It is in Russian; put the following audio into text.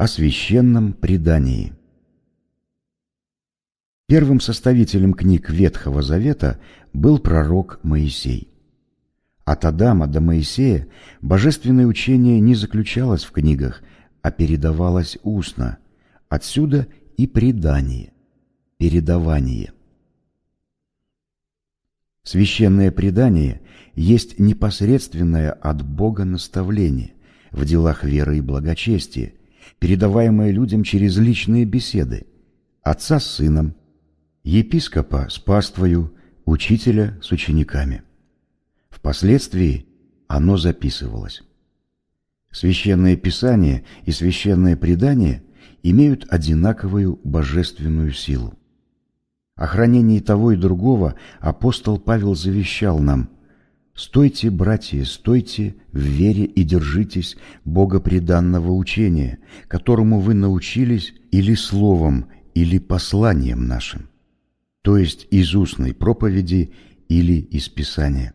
О священном предании. Первым составителем книг Ветхого Завета был пророк Моисей. От Адама до Моисея божественное учение не заключалось в книгах, а передавалось устно. Отсюда и предание, передавание. Священное предание есть непосредственное от Бога наставление в делах веры и благочестия, передаваемое людям через личные беседы, отца с сыном, епископа с паствою, учителя с учениками. Впоследствии оно записывалось. Священное Писание и священное предание имеют одинаковую божественную силу. О хранении того и другого апостол Павел завещал нам «Стойте, братья, стойте в вере и держитесь богопреданного учения, которому вы научились или словом, или посланием нашим, то есть из устной проповеди или из Писания».